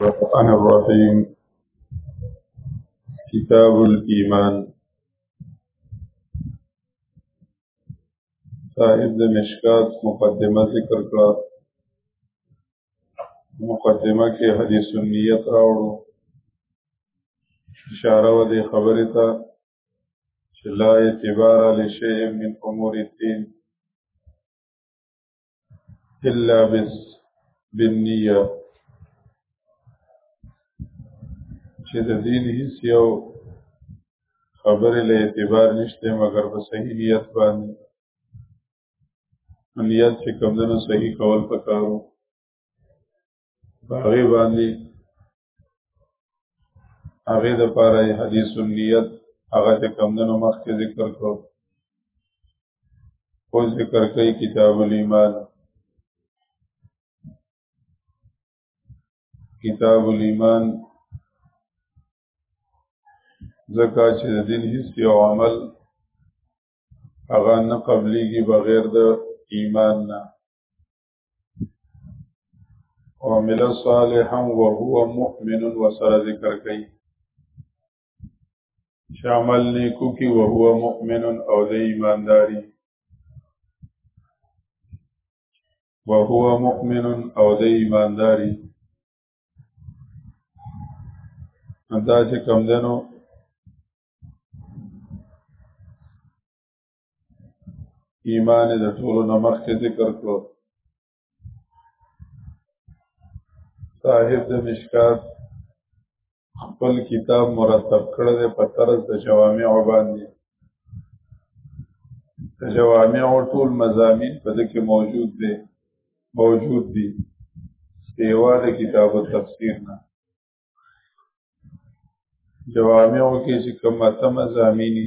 الرحمن الرحیم کتاب الايمان صاحب د مشکات مقدمه ذکر کړه مقدمه کې حدیث النیت راوړو اشاره و دې خبرې ته چې لا اعتبار لشیء من امور الدین الا بس بالنیه چې د دین هیڅ یو خبرې له اعتبار نشته مګر په صحیح نیت باندې نیت چې کمدنو صحیح کول پکارو باغې باندې هغه د پاره حدیث النیت هغه چې کمندونو مخکې ذکر کړو او ذکر کوي کتاب الایمان کتاب الایمان ځکه چې د دین هیڅ یو عمل هغه نه قبليږي بغیر د ایمان نه وعمل صالحا وهو مؤمن وسره ذکر کوي چې عمل نیکو کی وهو مؤمن او د ایمانداری وهو مؤمن او د ایمانداری دا چې کم دنو ایمان د ټولو نه مخکې ذکر کړو صاحب د مشکات خپل کتاب مرتب کړی دی په طرز د جوامعو باندې د جوامعو ټول مضامین په دې کې موجود دی موجود دي سیوا د کتاب التفسیر نه جوامعو کې چې کوم متمه زامینی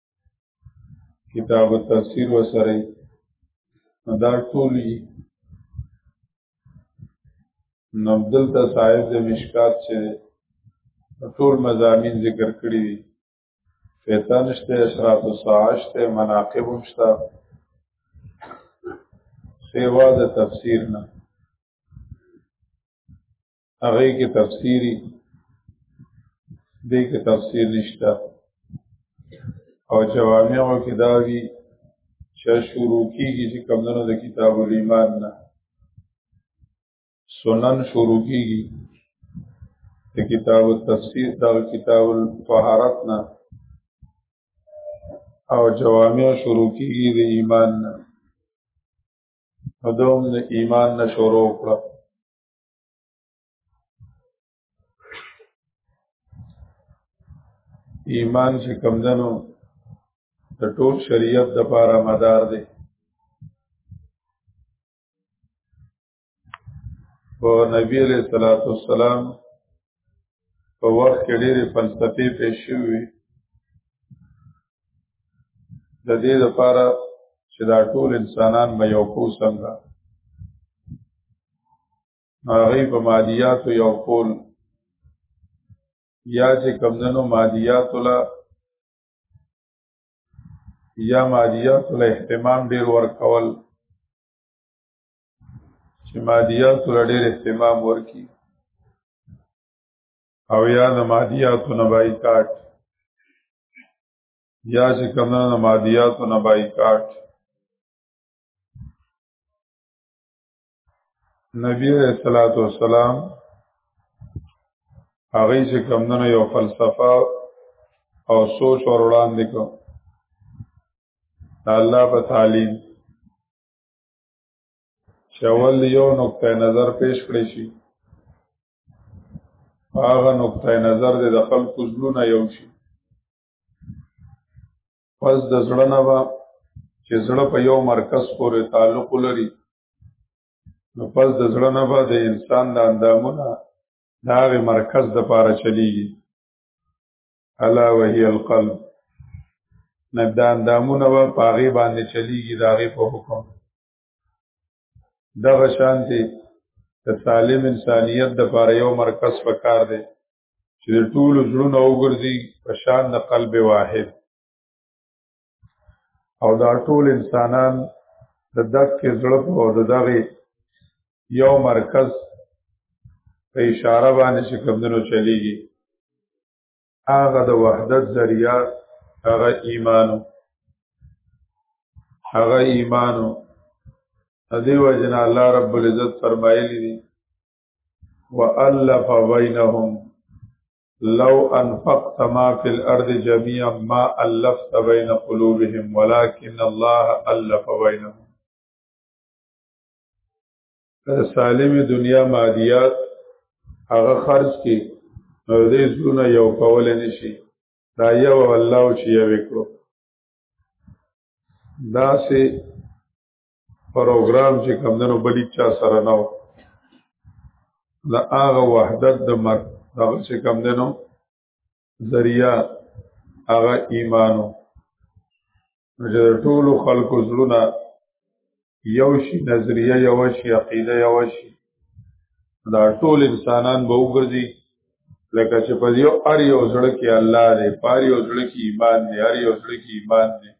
کتاب تفسیر وسره دا ټولی نبدل ته صاحب د مشکات چې ټول مزامین ذکر کړی دي فیتان شته اشراط الساعه شته مناقب هم شته سیوا د تفسیر نه هغه کې تفسیری دې کې تفسیر نشته او جوامعو کې دا وی چې شروع کیږي چې کمونو د کتاب الایمان نه سنن شروع کیږي د کتاب التفسیر دا کتاب الطهارت نه او جوامع شروع کیږي د ایمان نه ادم د ایمان نه شروع کړه ایمان چې کمدنو د ټول شریعت د پاره مدار دی په نبی علیہ الصلوۃ والسلام په وخت کې ډېرې فلسفې پیش شوې د دې لپاره چې دا ټول انسانان به یو کو څنګه هغه په مادیات یو کول یا چې کمندنو مادیات لا یا مادیات لا اهتمام ډیر ورکول چې مادیات ور ډېر اهتمام ورکړي او یا د مادیاتو نه بایکاټ یا چې کمنه د مادیاتو نه بایکاټ نبی علیہ الصلوۃ والسلام هغه چې کمنه یو فلسفه او سوچ ور وړاندې کو الله په تعلیم چې اول یو نقطه نظر پیش کړی شي هغه نقطه نظر دې د خلکو زړونه یو شي پس د زړه نه به چې زړه په یو مرکز پورې تعلق لري نو پس د زړه نه به د انسان د اندامونه د هغې مرکز د پاره چلیږي الا وهي القلب نه دا اندامونه و پاغي باندې چلیږي داغه په حکم دغه شان دي د سالم انسانیت د پاره یو مرکز پکار دی چې ټول زړونه وګرځي په شان د قلب واحد او دا ټول انسانان د دک کې زړه او د دغه یو مرکز په اشاره باندې چې کمدنو چلیږي هغه د وحدت ذریعہ هغه ایمانو هغه ایمانو ادي وجنا الله رب العزت فرمایلی دي والف بینهم لو انفقت ما في الارض جميعا ما الفت بين قلوبهم ولكن الله الف بينهم سالم دنیا مادیات هغه خرج کی نو دې زونه یو کول نشي دا یو الله چې یو وکړو دا سه پروګرام چې کمدنو بلی چا سره نه د هغه وحدت د مرګ دغه چې کمدنو ذریعہ هغه ایمانو چې د ټولو خلکو زړونه یو شي نظریه یو شي عقیده یو شي دا ټول انسانان به وګرځي لکه چې په یو ار یو زړه کې الله دی پار یو زړه کې ایمان دی ار یو زړه کې ایمان دی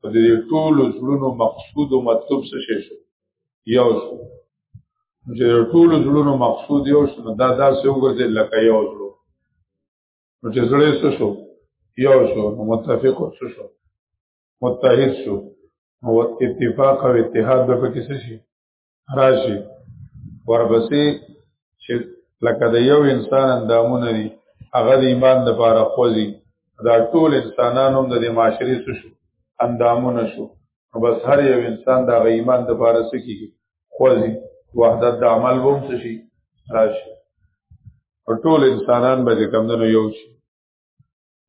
په دې ټول زړونو مقصود او مطلوب څه شي شو یو شو چې ټول زړونو مقصود یو شو دا داسې وګرځي لکه یو زړه نو چې زړه څه شو یو شو نو متفق څه شو متحد شو او اتفاق او اتحاد به پکې څه شي راشي ورپسې چې لکه د یو انسان اندامونه دي هغه د ایمان د پاره خوځي دا ټول انسانان هم د معاشري څه شو اندامونه شو نو بس هر یو انسان د ایمان د پاره څه کیږي خوځي وحدت د عمل بوم څه شي راشي او ټول انسانان به کمندونو یو شي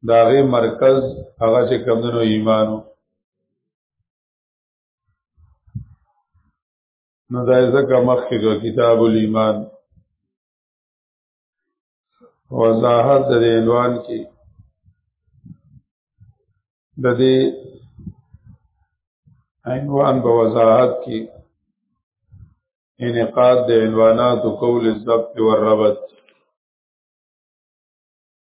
دا غي مرکز هغه چې کمندونو ایمانو نو دا ځکه مخکې کتاب الایمان وضاحت د عنوان کې د دې عنوان په وضاحت کې انعقاد د عنوانات او قول الضبط والربط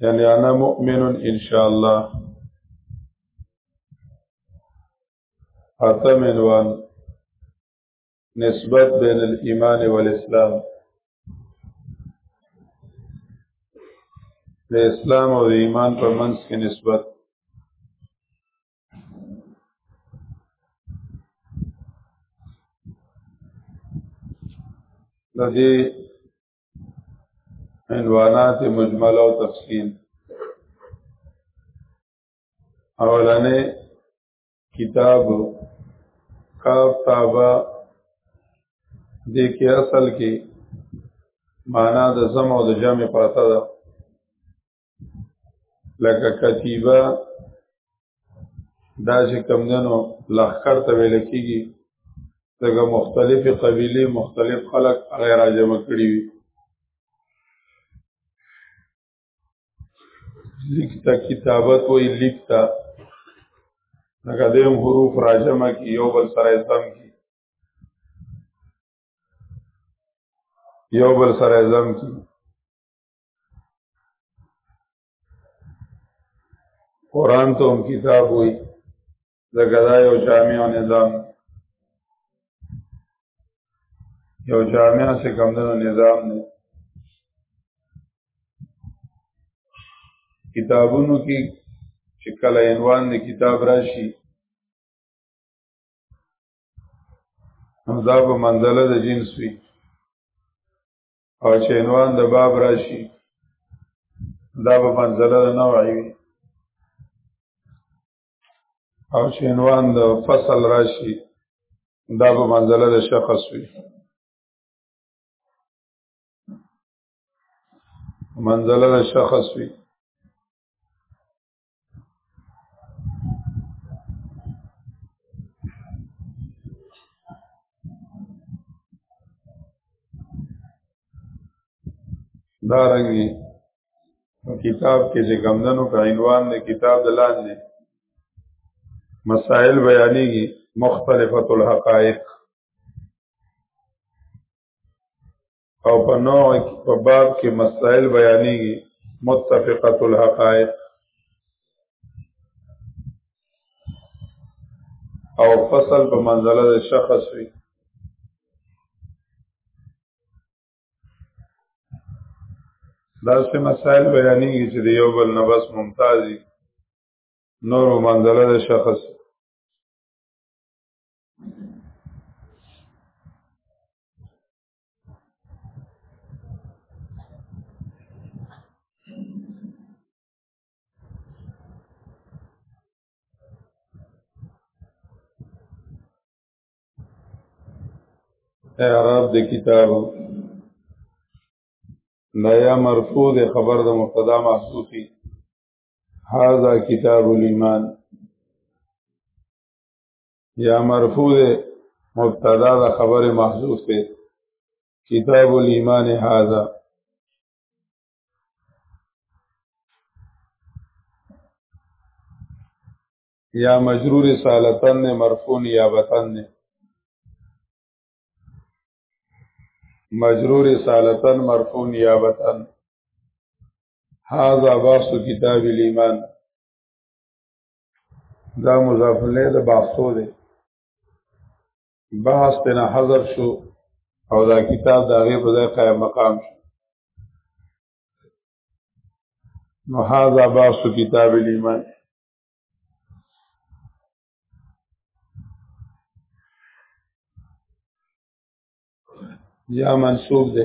یعنی انا مؤمن ان شاء الله حتم عنوان نسبت بین الايمان والاسلام د اسلام او د ایمان په منځ کې نسبت د دې عنوانات مجمل او تفصیل اولنې کتاب کاف تابا د کې اصل کې معنا د زم او د جمع پرته ده لکه کتیبه دا چې کمدنو لخکر ته ویل کېږي دغه مختلفې قبیلې مختلف خلک هغه راجمع کړي وي لیک ته کتابت وایي لیک ته لکه دیم حروف راجمع کی یو بل سره سم کی یو بل سره زم کی قرآن ته هم کتاب وي ځکه دا یو جامع نظام یو جامع څه کم ده نظام دی کتابونو کې چې کله عنوان د کتاب راشي همدا په منزله د جنس وي او چې عنوان د باب راشي دا به منزله نه وایي او چې عنوان د فصل راشي دا به منزله د شخص وي منزله د شخص وي دا رنګي کتاب کې چې کمندنو کا عنوان دی کتاب د لاندې مسائل بیانېږي مختلفه الحقائق او په نوع په باب کې مسائل بیانېږي متفقه الحقائق او فصل په منزله د شخص وي دا څه مسائل بیانېږي چې د یو بل نه بس ممتازي نور منزله د شخص اعراب د کتاب نیا مرفوع د خبر د مبتدا محذوفی هاذا کتاب الايمان یا مرفوع ده مبتدا ده خبر محذوف ده کتاب الایمان هذا یا مجرور سالتن نه مرفوع نیابتن نه مجرور سالتن مرفوع نیابتن هذا باس کتاب الایمان دا مضاف له د باستو دی بحث ته نه حاضر شو او دا کتاب دا غي په ځای قائم مقام شو نو هاذا باس کتاب الايمان یا منصوب ده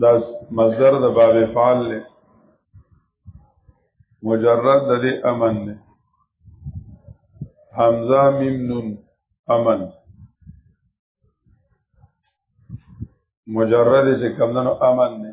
دا مصدر د باب فعال له مجرد د دې امن نه حمزه میم نون امن مجرد چې کمندنو امن نه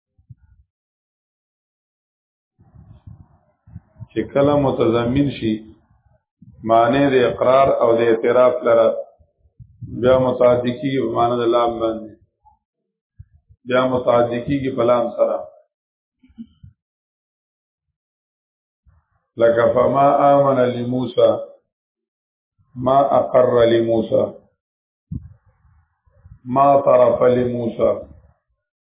چې کله متضمن شي معنی د اقرار او د اعتراف لره بیا متعدی کیږي په معنی د لام باندې بیا متعدی کیږي په لام سره لکه فما آمن لموسی ما اقر لموسی ما طرف لموسی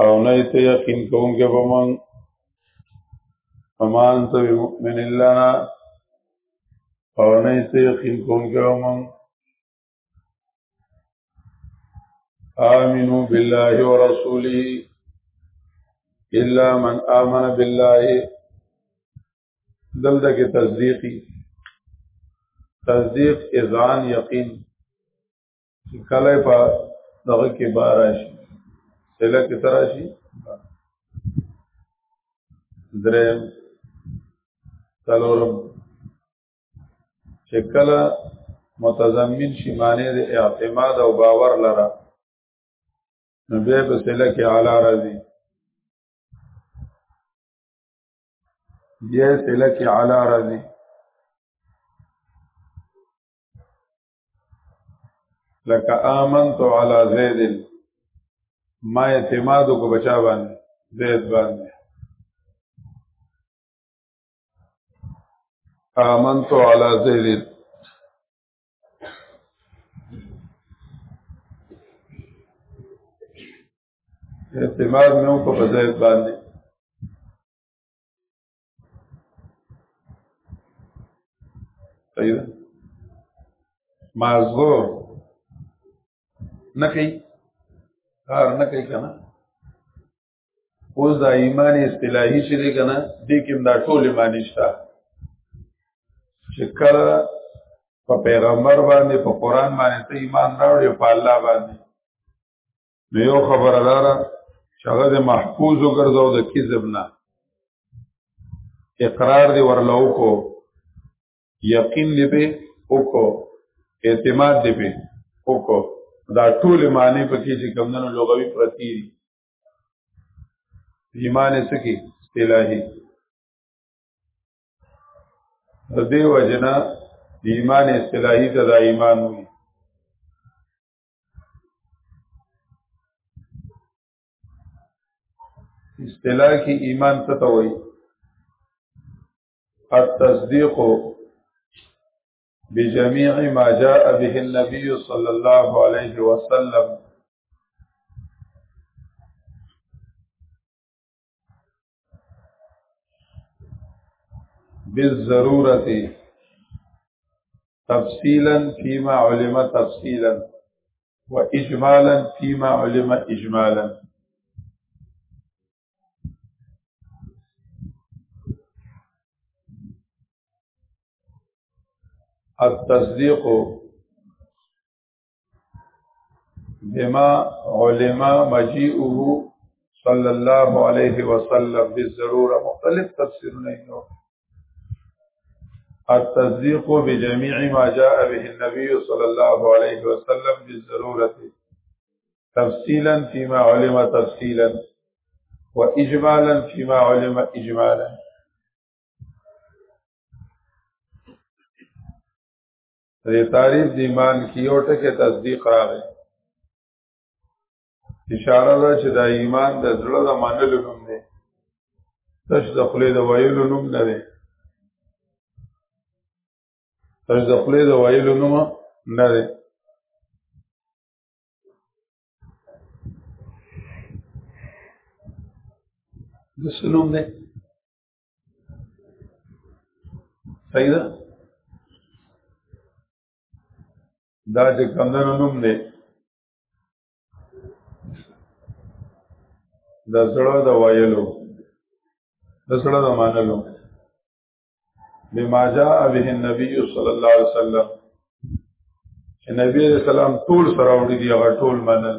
او نه ته یقین کوونکې به مونږ فما انت بمؤمن لنا او نه ته یقین کوونکې به مونږ آمنو بالله ورسوله الا من آمن بالله دلته کې تصدیقی تصدیق اذان یقین چې کله په دغه کې بار شي سله کې تر شي درې څلورم چې کله متضمن شي معنی د اعتماد او باور لره نو به په سله کې اعلی راځي بیا سله کې اعلی راځي لکه آمنت علی زید ما اعتماد کو بچا باندې زید باندې آمنت علی زید اعتماد مې وکړ په زید باندې طيب مازغو نه کوي کار نه کوي کنه اوس دا ایمان اصطلاحي چې دی کنه دې کې دا ټول ایمان نشته چې کله په پیغمبر باندې په قران باندې ته ایمان راوړې په الله باندې نو یو خبره دارا چې هغه د محفوظ وګرځاو د کذب نه اقرار دی ورلو کو یقین دی به وکړو اعتماد دی به وکړو دا ټول معنی پکې چې کمندونو لغوي پرتی دي ایمان سکی الہی د دې وجنا د ایمان اصطلاحي ته دا ایمان وي اصطلاح کې ایمان څه ته وایي التصديق بجميع ما جاء به النبي صلى الله عليه وسلم بالضرورة تفصيلا فيما علم تفصيلا وإجمالا فيما علم إجمالا التصدیق بما علم مجيئه صلى الله عليه وسلم بالضروره مختلف نہیں ہو التصديق بجميع ما جاء به النبي صلى الله عليه وسلم بالضرورة تفصيلا فيما علم و وإجمالا فيما علم إجمالا دې تعریف د ایمان کې یو ټکی تصدیق راغی اشاره ده چې دا ایمان د زړه د منلو نوم دی تش د خپل د ویلو نوم نه دی تش د خپل د ویلو نوم نه دی د سنوم نه صحیح ده دا چې کمدنو نوم دی د سړو د ویلو د سړو د مانلو بما جاء به النبي صلى الله عليه وسلم چې نبی رسول الله ټول سره وړي دی هغه ټول منل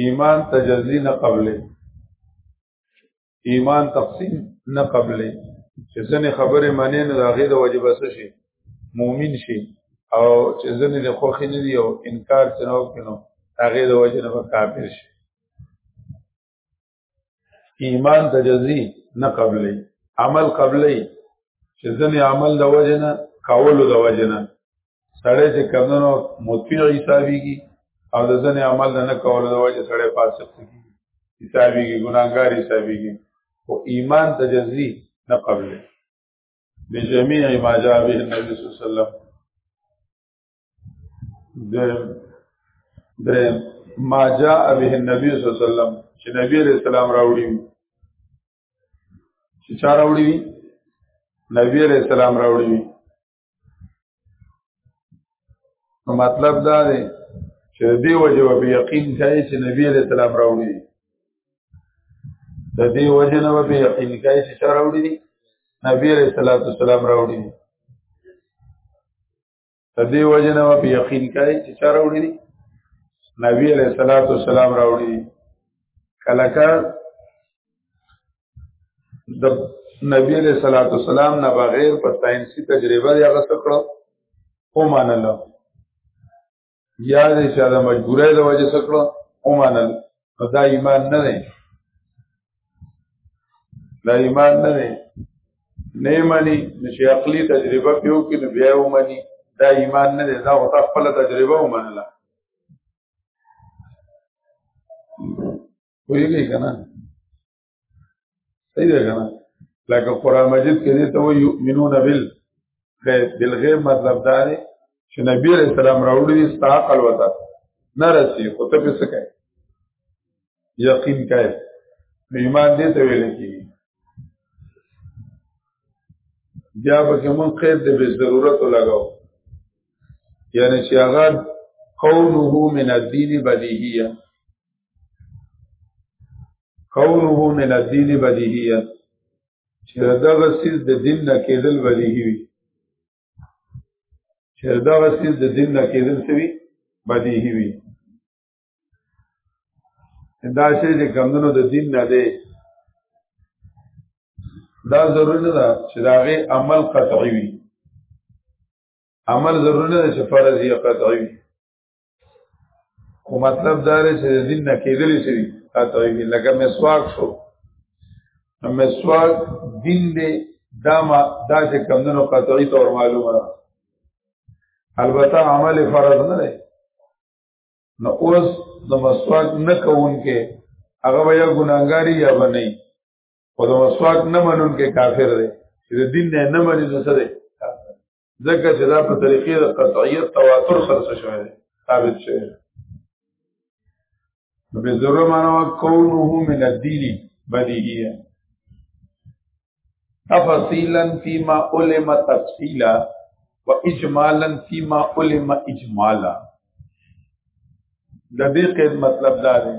ایمان تجزی نه قبلې ایمان تقسیم نه قبلې چې ځنې خبرې منې نه د هغې د وجې بس شي مؤمن شي او چې ځنې د خوښې نه دي او انکار چې نه وکړي نو هغې د وجې نه به کافر شي ایمان د جزي نه قبلې عمل قبلې چې ځنې عمل د وجه نه کولو د وجه نه سړی چې کمنو مطیع حسابيږي او د ځنې عمل نه کولو د وجه سړی فاسق کیږي حسابيږي ګناګار حسابيږي او ایمان د جزي نه قبلې بجميع ما جاء به النبي صلی الله علیه وسلم درم درم ما جاء به النبي صلی الله علیه وسلم چې نبی علیہ السلام راوړي چې چا راوړي نبی علیہ السلام راوړي مطلب دا دی چې دې وجه به یقین کوي چې نبی علیہ السلام راوړي د دې وجه نه به یقین کوي چې چا راوړي نبی علیہ السلام راوړي د دې وجه نه په یقین کوي چې چا راوړي دي نبی علیہ الصلوۃ والسلام راوړي دي کله کله د نبی علیہ الصلوۃ والسلام نه بغیر په ساينسي تجربه یې غوښتل او منله یا دې چې دا مجبورې د وجه سکړه او مانل دا ایمان نه دی دا ایمان نه دی نه مانی نشي عقلي تجربه پیو کې نو بیا و مانی دا ایمان نه دی دا وتا خپل تجربه و منله ویږي کنه صحیح ده کنه لکه قران مجید کې دې ته وي یؤمنون بال غیب بالغیب مطلب دا دی چې نبی علیہ السلام راوړي دي ستا عقل وتا نه رسی خو ته پس کوي یقین کوي ایمان دې ته ویل کیږي بیا به کوم قید دې به ضرورت لګاو یعنی چې هغه قوله من الدین بدیهیه کونه من الدین بدیهیه چې دغه سیز د دین نه کېدل بدیهی وي چې دغه سیز د دین نه کېدل سوي بدیهی وي دا شی چې کمونو د دین نه دی دا ضروري نه ده چې دا غي عمل قطعي وي عمل ضروري نه ده چې فرض یا قطعي وي خو مطلب دا دی چې د دین نه کېدلی شي قطعي لکه مسواک شو نو مسواک دین دی دا ما دا چې کمندونو قطعي تور معلومه ده البته عمل فرض نه دی نو اوس د مسواک نه کوونکې هغه به یا ګناګاری یا بنئ او د مسواک نه منونکې کافر دی چې د دین نه نه مني نو څه دی ځکه چې دا په طریقې د قطعیت تواتر سره څه شوی دی ثابت شوی دی به ضرور معنا کونه من الدین بدیهیه تفصیلا فيما علم تفصیلا واجمالا فيما علم اجمالا د دې قید مطلب دا دی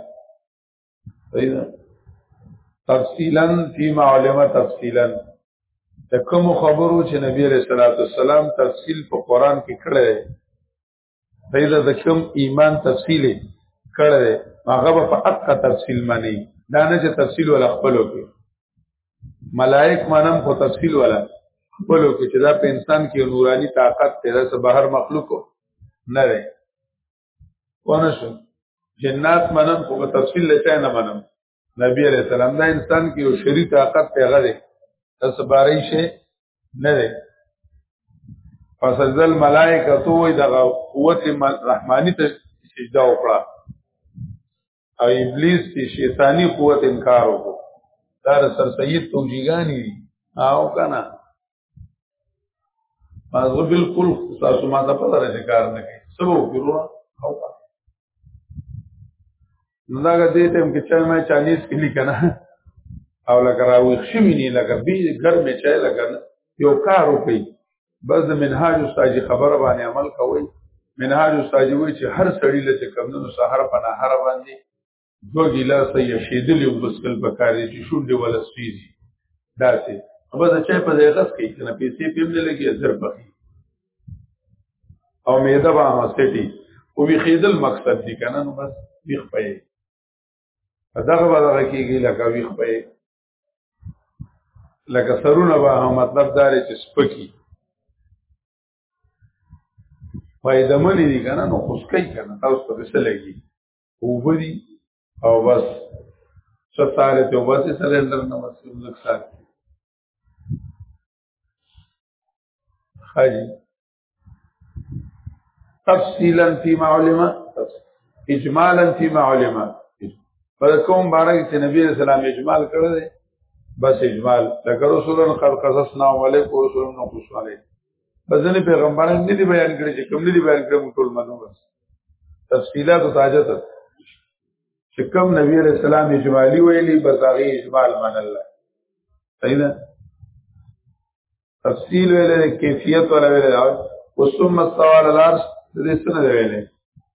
پیدا تفصیلا فيما علم تفصیلا د کوم خبرو چې نبی عليه الصلاه والسلام تفصیل په قران کې کړی پیدا د کوم ایمان تفصیل کړی هغه په حق تفصیل معنی دا نه چې تفصیل ولا خپلو کې ملائک مانم خو تفصیل ولا خپلو کې چې دا په انسان کې نورانی طاقت پیدا سه بهر مخلوق نه دی ونه شو جنات منم خو په تفصیل لته نه منم نبی علیہ السلام دا انسان کې یو شری طاقت پیغه دی تاسو بارې شي نه دی فسجد الملائکه تو وی دغه قوت رحمانی ته سجده وکړه او ابلیس چې شیطانی قوت انکار وکړو دا سر سید توجیهګانی دي او کنه ما زه بالکل تاسو ما ته پته راځي کار نه کوي سبو ګورو او نو دا دې ټیم کې چې ما چالیس کې لیکنه او لکه راوي خشمینی لکه بي ګرمه چای لکه یو کار وکړي بس د منهاج استاد خبره باندې عمل کوي منهاج استاد وی چې هر سړی له کمونو سحر په نهر باندې دو ګلاس یې شیدلې وبسکل پکاري چې شونډې ولا سپیږي داسې بس چې په دې غس کې کنه پیسې پېم نه لګي زر پخې او میده به مسټي او وی خیدل مقصد دي کنه نو بس ویخ پې دغه به دغه کېږي لکه ویخ پې لکه سرونه به هم مطلب داري چې سپکی فائدہ منی دي کنه نو خوشکای کنه تاسو ته څه لګي وبدي او بس ستاره ته وبس سلندر نو بس لږ ساتي حاجی تفصیلا فی معلومه اجمالا فی معلومه په کوم بارک چې نبی رسول الله اجمال کړی دی بس اجمال لکه رسولن قد قصصنا علیکم رسولن نقص علیکم بزن پیغمبران نه دی بیان کړی چې کوم نه دی بیان کړی موږ ټول منو بس تفصیلات او تاجت چې کوم نبی علیہ السلام اجمالی ویلی بس هغه اجمال من الله صحیح ده تفصیل ویلې کیفیت ولا ویلې او ثم السوال الارش د دې څه نه ویلې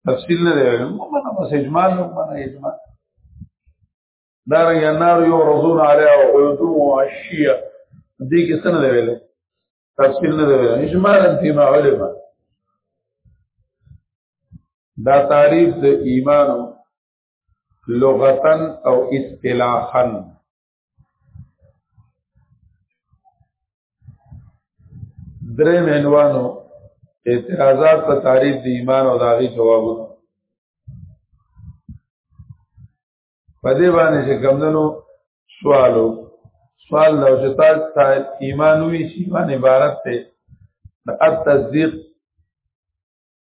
تفصیل نه ویلې مونږه بس اجمال مونږه اجمال دا رنګ نار یو رزون علی او یذو عشیه دې کې څه نه ویلې تفصیل نه ویلې اجمالا فيما علم دا تعریف د ایمانو لغتن او اصطلاحا درې مینوانو اعتراضات په تعریف د ایمان او داغي جوابونه په دې باندې چې کمندنو سوالو سوال لو چې تاسو ایمان وی شي باندې عبارت ته د تصدیق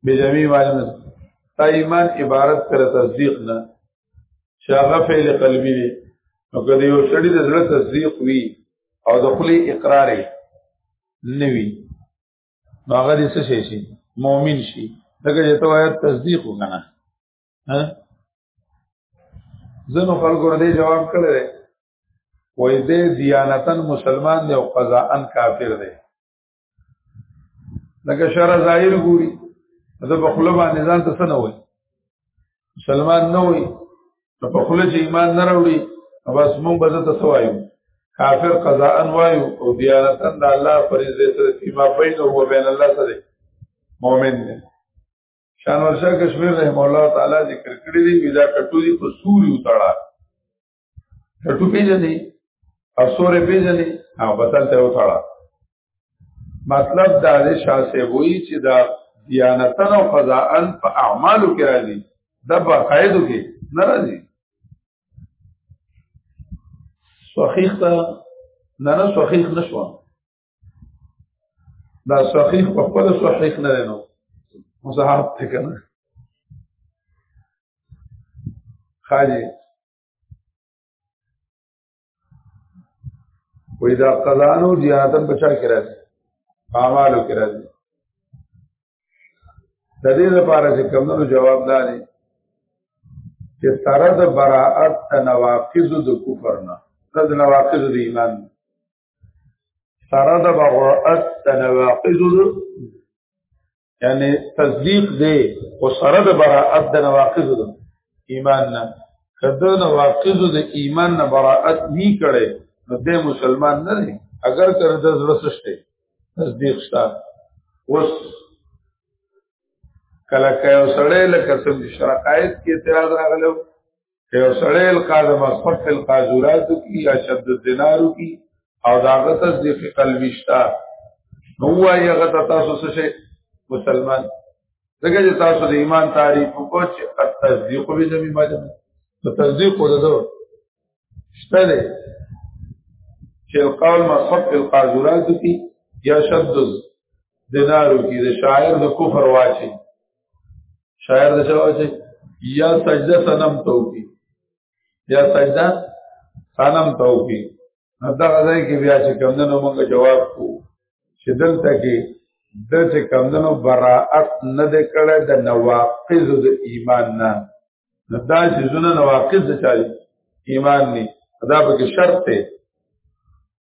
به جميع معنی دا ایمان عبارت تر تصدیق نه شاغه فعل قلبی دی نو کله یو سړی د زړه تصدیق وی او د خلی اقرار نه وی نو هغه دې څه شي شي مؤمن شي دغه ته وایي تصدیق وکنه ها زنو خلکو دې جواب کړل وای دې دیانتن مسلمان دی او قضاءن کافر دی لکه شرع ظاهر ګوري دا په خپل باندې ځان ته سن وای مسلمان نه وای په خپل چې ایمان نه راوړي بس مونږ به ته سوایو کافر قضاء وایو او دیانتا د الله فریضه سره فيما بینه او بین الله سره مؤمن دی شان ورشا کشمیر رحم الله تعالی ذکر کړی دی ودا کټو دی په سوري وتاړه ټټو پیژنې او سورې پیژنې او بتل ته وتاړه مطلب دا دی شاسې وایي چې دا دیانتن او قضاءن په اعمالو کې راځي د بقایدو کې نه راځي صحیح ته نه نه صحیح نشو دا صحیح په خپل صحیح نه نو مصحف ته کنه خاجي وې دا قضانو جهادن بچا کې راځي اعمالو کې راځي د دې لپاره چې کمونو جواب داري چې سره د براءت تنواقض د کفر نه د نواقض د ایمان سره د براءت تنواقض یعنی تصدیق دی او سره د براءت د نواقض د ایمان نه کده نواقض د ایمان نه براءت نه کړي نو د مسلمان نه دی اگر کړ د زړه سشته تصدیق شته اوس کله کله سړی لکه څنګه شرقایت کې اعتراض راغلو یو سړی القاذ مخفت القاذورات کی یا شد الدینار کی او داغه تصدیق قلبی شتا نو وایي هغه تاسو څه شي مسلمان دغه چې تاسو د ایمان تعریف کو چې تصدیق به زمي باندې نو تصدیق ورته شته دی چې القول مخفت القاذورات کی یا شد الدینار کی د شاعر د کفر واچي شاعر د چا چې یا سجده سنم توکی یا سجده سنم توکی نو دا غځای کې بیا چې کمندونو موږ جواب کو چې دلته کې د چې کمندونو براءت نه د کړه د نواقض د ایمان نه نو دا چې زونه نواقض چاري ایمان نه دا به کې شرط ته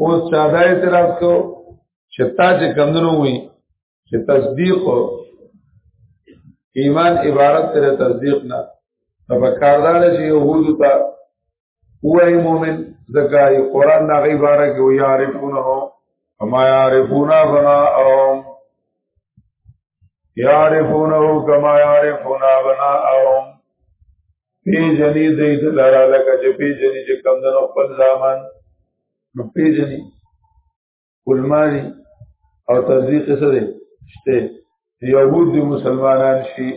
اوس چا دا اعتراض کو چې تا چې کمندونو وي چې تصدیق ایمان عبارت تر تصدیق نه په کاردار چې يهود ته وای مؤمن زکای قران نه غي بارا کې وي عارفونه هو اما عارفونه بنا او یعرفونه کما یعرفون ابناءهم پی جنی دی دلارا لکه چې پی جنی چې کم دنو خپل زامان نو پی جنی کلمانی او تزدیق څه دی شته یهود دی مسلمانان شي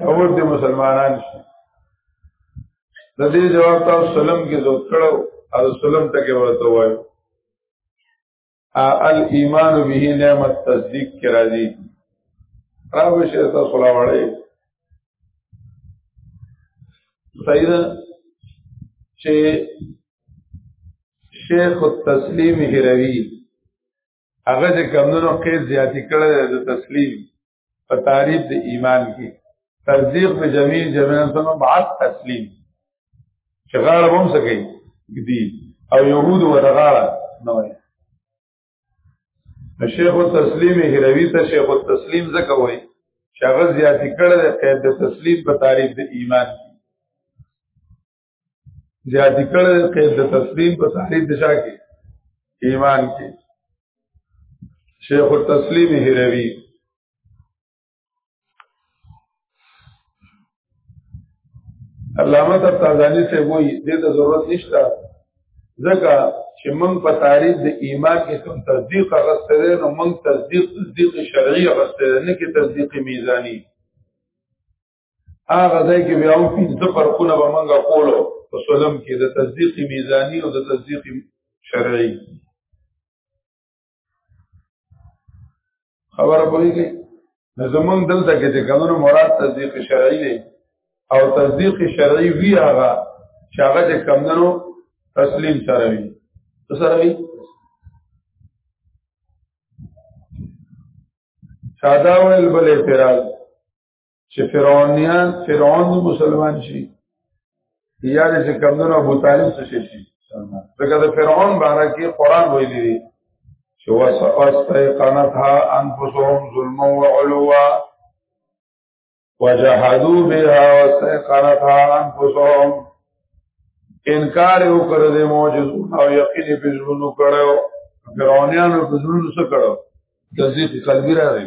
یهود دی مسلمانان شي د دې جواب تاسو سلام کې زو کړو او سلام ټکي ورته وایو الايمان به نعمت تصدیق کرا دي راوي شه تاسو لا وړي سید چې شیخ التسلیم هروی هغه د کمونو قید زیاتی کړی د تسلیم په تعریف د ایمان کې تصدیق په جميع جميع سره بعد تسلیم چې غاړه هم سکی دي او يهود ورغاړه نه وي شیخ التسلیم هروی ته شیخ التسلیم زکه وای شغل زیاتی کړه د قید د تسلیم په تعریف د ایمان زیاتی کړه قید د تسلیم په تحرید د شا کې ایمان کې شیخ التسلیم هروی علامه تازانی سے وای دې ته ضرورت نشته ځکه چې موږ په تعریف د ایمان کې کوم تصدیق غوښته ده نو موږ تصدیق تصدیق شرعي غوښته ده نه کې تصدیق میزانی هغه ځای کې بیا او پنځه فرقونه به مونږه کولو په سلم کې د تصدیق میزانی او د تصدیق شرعي خبره پوهیږي نو زمونږ دلته کې چې قانون مراد تصدیق شرعي دی او تصدیق شرعي وی هغه چې هغه چې کمندنو تسلیم سره وي څه سره وي ساده ویل بل اعتراض چې فرعونیان فرعون مسلمان شي یا دې چې کمنو ابو طالب څه شي ځکه د فرعون باره کې قران ویلي دي چې واستيقنتها انفسهم ظلما وعلوا وجحدوا بها واستيقنتها انفسهم انکار وکړ د معجزو او یقین په ژوند کړو فرعونانو په ژوند څه کړو تصدیق قلبی راغی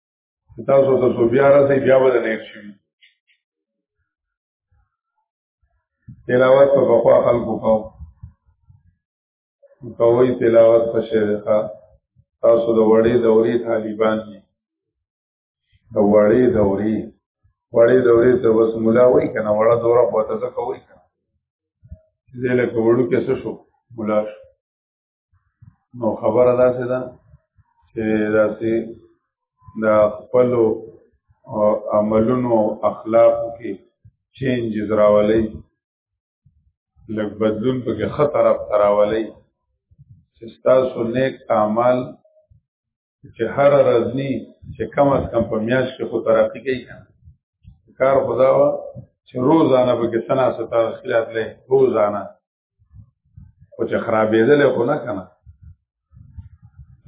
تاسو ته سو بیا راځي بیا به نه شي تلاوت په بخوا خلکو کو کوي تلاوت په شریخه تاسو د وړې دورې طالبان دي د وړې دورې وړې دورې ته بس مولا وای کنه وړه دوره په تاسو کوي کنه دې له کوړو کې څه شو مولا شو نو خبره دا څه ده چې دا څه د خپل عملونو اخلاق کې چینج راولي لږ بدلون پکې خطر راولي چې تاسو نیک اعمال چې هر رزنی چې کم از کم په میاش کې خو ترقی کوي کار خدا وا چې روزانه به کې سنا ستا خلاف لې روزانه خو چې خرابېدل خو نه کنه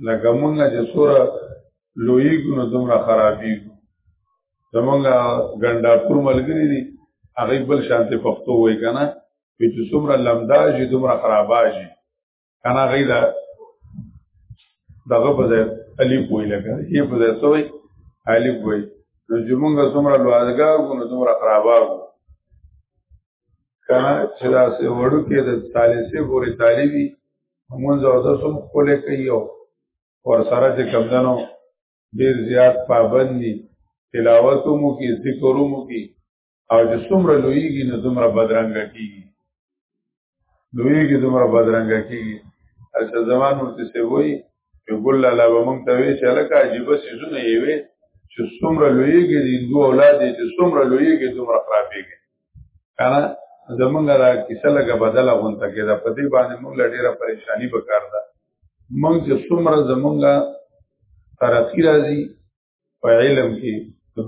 لکه مونږ چې سوره لویږو نو دومره خرابېږو زمونږ ګنډاپور ملګري دي هغه بل شانته پښتو وای کنه چې څومره لمداجي دومره خراباجي کنه غي دا دغه په ځای الف وای لګا یې په ځای سوې الف وای نو چې مونږ څومره لوازګار کو نو دومره خراباګو کنه چې دا سه وړو کې د ثالثه پورې طالبي موږ او د سم خپل کوي او ور سره چې کمدنو ډیر زیات پابند دي تلاوت مو کې ذکر مو کې او چې څومره لویږي نو دومره بدرنګ کیږي لویږي دومره بدرنګ کیږي اته زمان ورته سی وای چې ګل لالا به مونږ ته وی چې لکه عجیب سيزونه یې وي چې څومره لویږي د دوه اولاد چې څومره لویږي دومره خرابېږي کنه زمونږ دا کیسه لګه بدله غونته کې دا په دې باندې موږ لډیره پریشانی وکړ دا موږ چې څومره زمونږه ترقی راځي په علم کې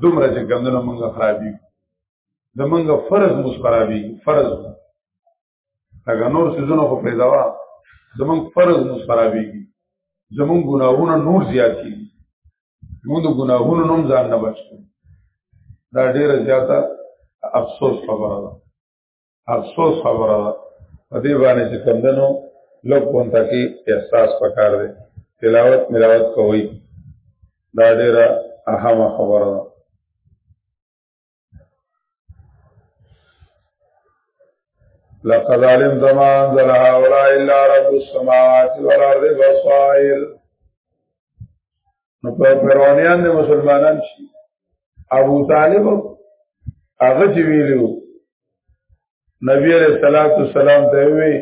دومره چې ګندنه موږ خرابي زمونږ فرض مو خرابي فرض هغه نور سيزونه خو پیدا وا زمون فرض مو خرابېږي زمون ګناهونه نور زیات کیږي موږ د ګناهونو نوم ځان نه بچو دا ډیره زیاته افسوس خبره ده افسوس خبره ده په دې باندې چې کمندنو لوګ پونته کې احساس پکار دی تلاوت ملاوت کوي دا ډیره اهمه خبره ده لقد علمت ما انزل هؤلاء الا رب السماوات والارض بصائر نو په پروانیان د مسلمانان شي ابو طالب هغه چې ویلو نبی علیہ الصلوۃ والسلام ته وی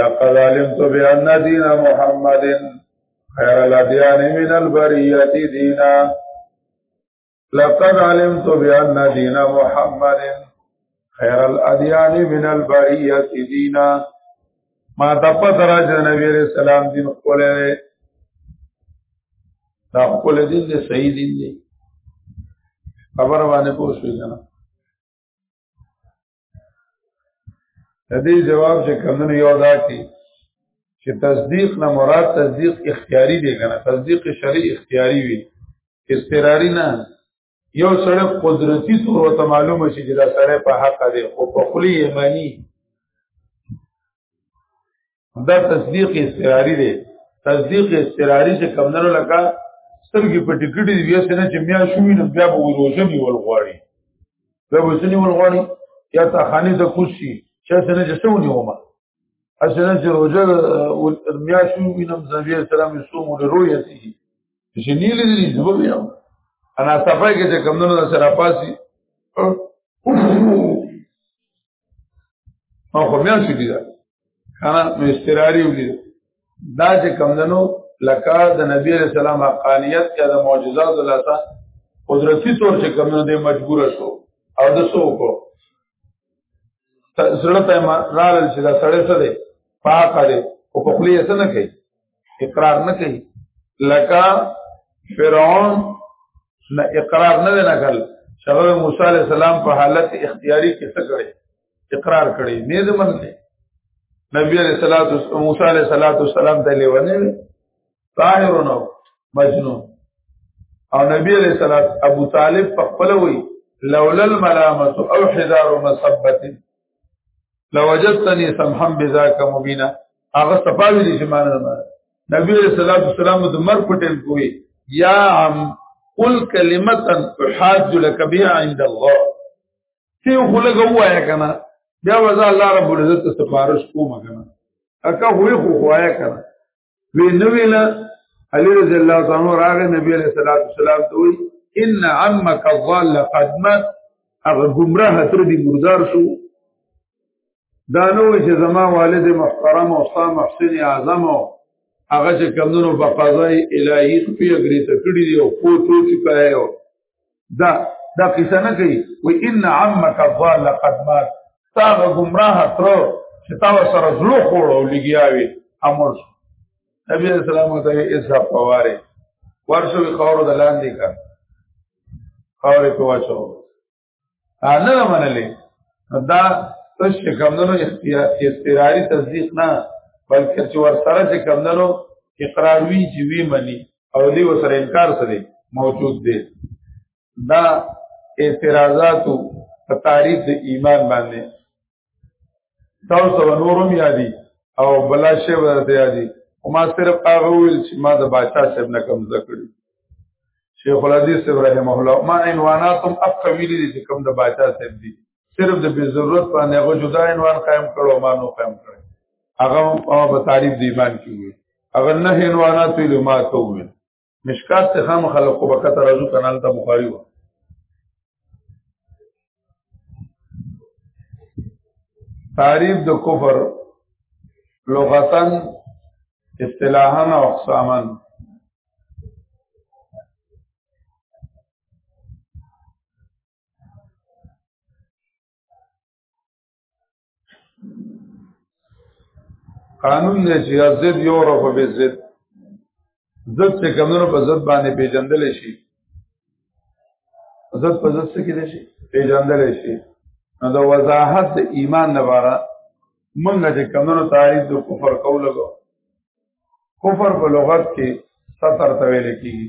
لقد علمت بان دین محمد خیر الادیان من البریه دینا لقد علمت بأن دين محمد خير الأديان من البرية دينا ما تپت راج نبی علیہ السلام دین خپل لري دا خپل دین دی صحیح دین دی خبر باندې پوښتنه د دې جواب چې کمنه یو دا کی چې تصدیق نه مراد تصدیق اختیاري دی کنه تصدیق شرعي اختیاري وي استراری نه یو سره قدرتی طور ته معلومه شي چې دا سره په حق دی او په خلی یمنی دا تصدیق استراری دی تصدیق استراری چې کمندونو لکه سترګې په ټکټې دی بیا څنګه چې میا شوې نو بیا به وروژه دی ولغواړي بیا به څنګه ولغواړي یا تا خاني ته کوشي چې څنګه چې سونی ومه اسنه چې روزه میا شوې نو نبی اسلام یې سوم له رویا سي چې نیلې دې زبر بیا انا صفای کې چې کمندونو سره پاسي ما خو میا شي دي کنه نو استراری ولید دا چې کمندنو لکه د نبی علیہ السلام حقانیت یا د معجزات الله تا قدرتی طور چې کمندنو دې مجبور شو او د سو کو سره ته رال چې دا سړی سره پاک دی او په خلی یې څنګه کوي اقرار نه کوي لکه فرعون نه اقرار نه نه کړ چې موسی عليه السلام په حالت اختیاري کې څه کړي اقرار کړي نه دې منته نبی عليه الصلاه والسلام موسی عليه الصلاه والسلام ته لیونه طاهر نو مجنون او نبی عليه الصلاه ابو طالب په خپل وی لولا الملامه او حذار مصبته لوجدتنی سمحم بذاک مبینا هغه صفاوی دي چې مان نه نبی رسول الله صلی الله علیه وسلم د مر پټل کوی یا عم قل کلمه تحاج لك بها عند الله سی خلګ وایا کنه بیا وځه الله رب العزت سفارش کوم کنه اکه وی خو وایا کنه وی نو ویل علی رضی الله تعالی راغه نبی علیہ الصلوۃ والسلام ته وی ان عمک الضال قد مات هغه گمراه تر دې مردار شو دا نو چې زما والد محترم او صام محسن اعظم او هغه چې کمونو په قضای الهی په اگری ته کړی دی او پوتو چکا ہے دا دا قصه نه کوي و ان عمک الضال قد مات تاغه گمراه تر چې تا سره زړه خوړو لګیاوي امر نبی اسلام ته ایسا پواره ورشو خور د لاندې کا خور په واچو نه نه منلې دا تش کمندونو استراری تصدیق نه بلکې چې ور سره چې کمندونو اقرار وی چې وی مني او دی وسره انکار سره موجود دی دا اعتراضات په تعریف د ایمان باندې تاسو به نورم یادي او بلا شی به ته یادي ما صرف هغه ویل چې ما د باچا صاحب نه کم ذکرې شیخ الحدیث ابراهیم الله ما عنواناتم اپ کویلې دي چې کم د باچا صاحب دي صرف د بی ضرورت باندې هغه جدا عنوان قائم کړو ما نو قائم کړو هغه په تعریف دی ایمان کې وي هغه نه عنوانات ویل ما ته ویل مشکات ته خام خلقو بکت رازو کنال تا بخاری و تعریف د کفر لغتن اصطلاحا او اقساما قانون دی چې ضد یو رف به ضد ضد چې کمونو په ضد باندې پیژندل شي ضد په ضد څه کې شي پیژندل شي نو د وضاحت د ایمان لپاره موږ چې کمونو تعریف د کفر کولو کفر په لغت کې ستر ته ویل کیږي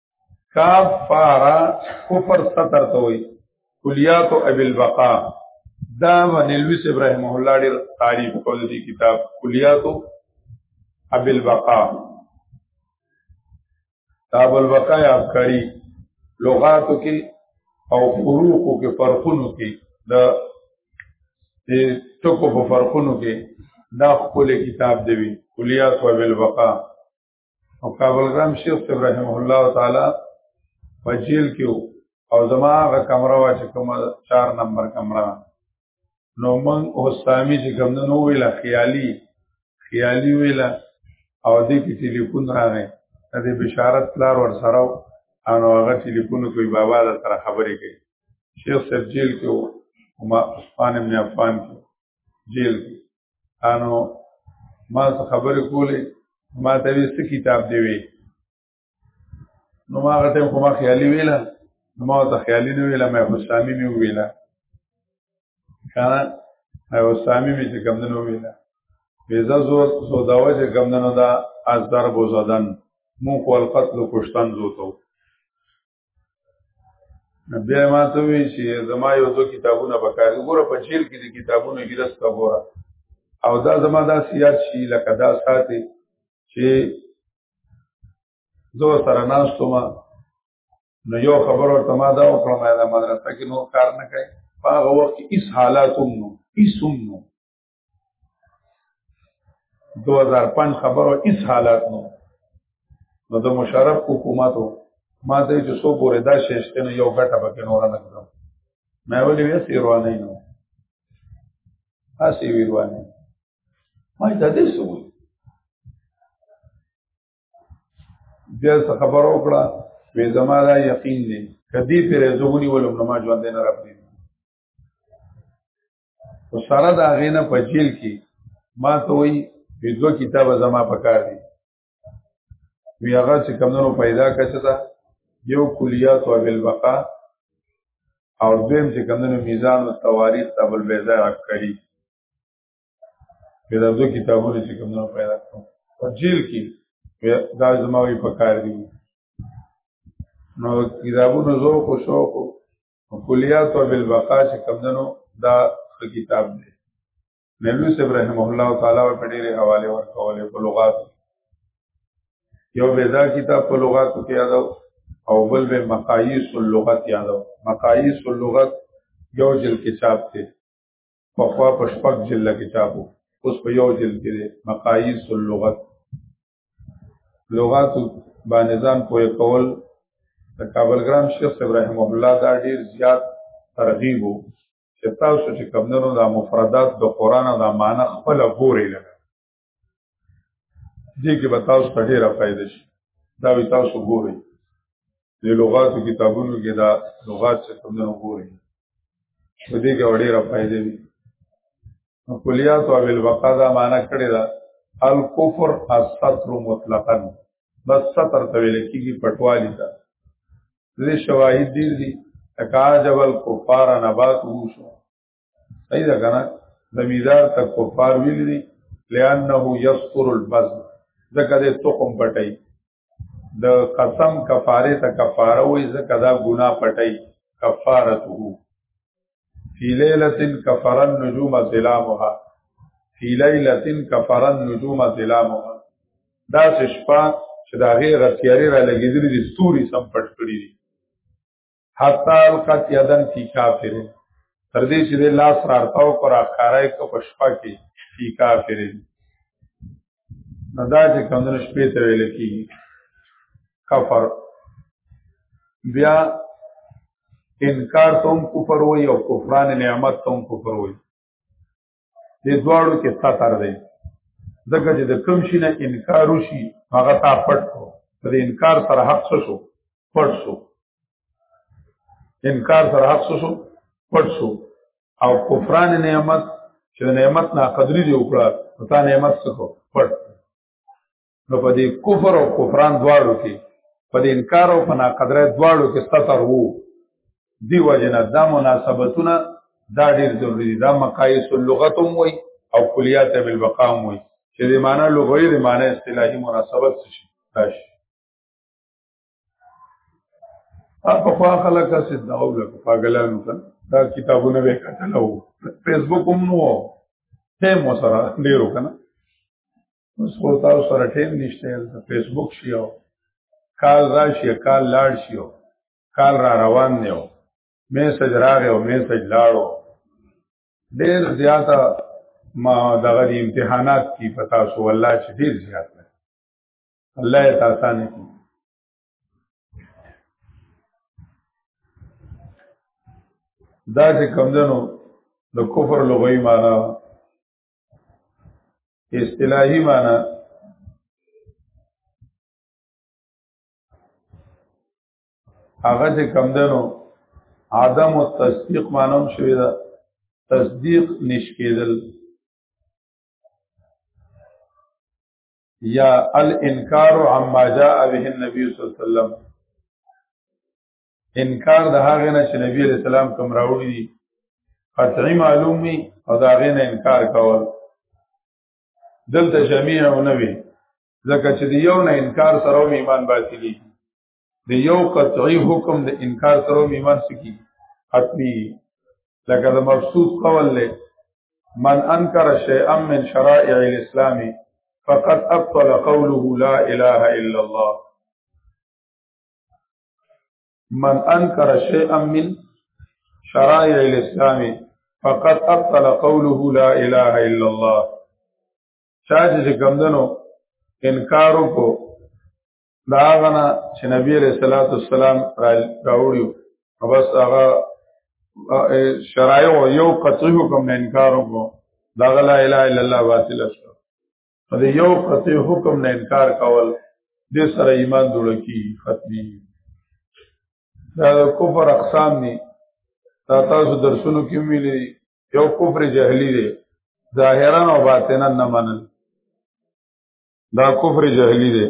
کفارا کفر ستر ته وي کلیات ابي البقاء دا منلوس ابراهيم الله ډېر تعریف کول دي کتاب کلیات ابي البقاء تاب البقاء افکاری لغاتو کې او فروقو کې فرقونو کې د دې ټکو په فرقونو کې دا خپل کتاب دی کلیات او بالبقاء او کابل ګرام شیخ صاحب رحمه الله تعالی په جیل کې او زما غ کمره وا چې کومه 4 نمبر کمره نو من او سامي چې کوم نو ویلا خیالي خیالي ویلا او دې کې ټلیفون راغی دې بشارت لار ور سره او هغه ټلیفون کوي بابا دا سره خبرې کوي شیخ صاحب جیل کې او ما عثمان ابن عفان کې جیل کې انو ما څه خبرې کولې ما ته وی څه کتاب دی وی نو ما غته خو ما خیالي ویلا نو ما ته خیالي نه ویلا مې حسامي مې ویلا کنه او سامي مې چې کم دنو ویلا بیزا زو سو داوه چې کم دنو دا از ضرب زدن مو خو القتل پښتن زوتو بیا ما ته وی چې زما یو څو کتابونه بکاري ګوره په چیل کې دي کتابونه کې رسته ګوره او دا زما دا سیاست شي لکه دا ساتي چې زه سره ناستم نو یو خبر ورته ما دا وکړم دا مدرسه کې نور کار نه کوي په هغه وخت کې هیڅ حالات هم نو هیڅ هم نو 2005 خبرو اس حالات نو نو د مشرف حکومتو ما ته چې سو پورې دا شېشته نه یو غټه پکې نور نه کړم مې ولې وې سیروانه نه اسی ویروانه ما ته دې سو بیا خبر وکړه وې زما دا یقین دی کدی پر زغونی ولوم نو ما ژوند نه راپدې او سره دا غینه په جیل کې ما ته وی په دوه کتابه زما پکار دي وی هغه چې کمونو پیدا کچتا یو کلیات او بالبقا او دویم چې کمونو میزان او تواریخ تبل بیزا عکری پیدا دوه کتابونه چې کمونو پیدا کړو په جیل کې دا زما وی پکار دي نو کتابونو ذوق او شوق کلیات او بالبقا چې کمندنو دا کتاب دی نبی صلی رحم الله تعالی په ډېره حواله ورکولې په لغات یو بيدا کتاب په لغات کې یادو او بل به مقاییس اللغت یادو مقاییس اللغت یو جل کې چاپ دی په خوا په شپږ جل کې چاپو اوس په یو جل کې مقاییس اللغت لغات باندې ځان پوهه کول د کابل ګرام شیخ ابراهیم الله دا ډیر زیات ترغیب وو چې تاسو چې کمندونو د مفردات د قران او د معنی خپل ګوري لګا دې کې به تاسو ته ډیره فائدې شي دا وی تاسو ګوري د لغات کتابونو کې دا لغات چې کوم نه وګوري په دې کې وړې را پایدې دي نو کلیات او البقا دا معنا کړی دا الکفر الستر مطلقاً بس ستر ته ویل کېږي پټوالی دا دې شواهد دي دي اکاجب الکفار نبات وو شو صحیح ده کنه زمیدار تک کفار ویل دي لانه یستر البذر ځکه دې تخم پټي د قسم کفاره ته کفاره وې ځکه دا ګناه پټي کفارته فی لیلۃ کفر النجوم ظلامها فی لیلۃ کفر النجوم ظلامها دا شپه چې دا غیر تیاری را لګیدلې دي ستوري سم پټ کړی دي حتا القت یدن فی کافر تر دې چې لاس رارتاو کو راخارای کو پشپا کې فی کافر نو دا چې کمونه شپې ته ویل کیږي کفر بیا انکار تم کفر وای او کفران نعمت تم کفر وای د دواړو کې ستر دی ځکه چې د کم شي نه انکار وشي هغه تا پټ کو د انکار سره حق شو پټ شو انکار سره حق شو پټ شو او کفران نعمت چې نعمت نا قدرې دی وکړه نو تا نعمت څخه پټ نو په دې کفر او کفران دواړو کې په دې انکار او په ناقدره دواړو کې ستر وو دی وجنه دا مناسبتونه دا ډیر ضروری دي دا مقایس اللغت هم وي او کلیات بالبقاء هم وي چې د معنا لغوي د معنا اصطلاحي مناسبت څه شي راشي په خوا خلک څه دا او لکه پاګلانو ته دا کتابونه به کتلو فیسبوک هم نو ته مو سره ډیرو کنه اوس خو تاسو سره ټیم نشته په فیسبوک شي او کال راشي کال لاړ شي او کال را روان دی او میسج راغی او میسج لاړو ډیر زیاته ما دغه امتحانات کی پتا سو الله چې ډیر زیات دی الله یې تاسو نه کی دا چې کمدنو د کفر لغوي معنا اصطلاحي معنی هغه چې کم دنو عدم او تصدیق مانم شوی دا تصدیق نشکیدل یا الانکار عما جاء به النبي صلی الله علیه وسلم انکار د هغه نه چې نبی عليه السلام کوم راوړي دي قطعي معلوم وي او د هغه نه انکار کول دلته جميع او نه وي ځکه چې د یو نه انکار سره ایمان باطلی د یو قطعي حکم د انکار سره ایمان سکی حتمی لکه د مبسوط قول له من انکر شیئا من شرائع الاسلام فقد ابطل قوله لا اله الا الله من انکر شیئا من شرائع الاسلام فقد ابطل قوله لا اله الا الله چا چې کمدنو انکار وکړو دا غنا چې نبی عليه الصلاه والسلام راوړي او بس هغه شرایع یو قطعی حکم نه انکار وکړو دا لا اله الا الله باطل شو په یو قطعي حکم نه انکار کول د سره ایمان جوړ کی ختمي دا د کفر اقسام دي تا تاسو درسونو کې ویلي یو کفر جهلی دی ظاهرا او باطنا نه منل دا کفر جهلی دی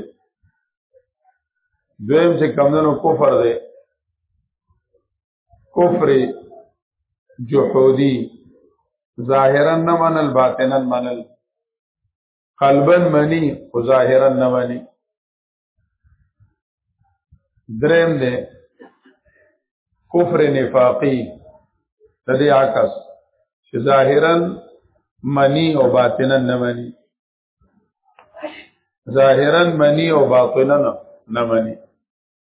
دویم چې کمندونو کفر دی کفر جحودی ظاهرا نه منل باطنا منل قلبا منی او ظاهرا نه منی درم دې کفر نفاقی د دې عکس چې ظاهرا منی او باطنا نه منی ظاهرا منی او باطنا نه منی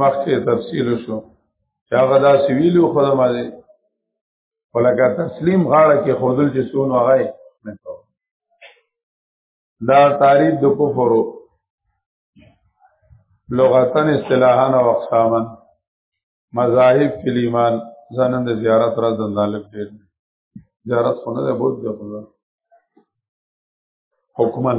مخکې تفصیل شو چې هغه دا سویلو خدمه دی ولکه تسلیم غاړه کې خودل چې سونو هغه نه کو دا تعریف د کفر لغتن اصطلاحان او اقسامن مذاهب کې ایمان زنن د زیارت را زندالب دي زیارت خونه ده بوت ده خدا حکمن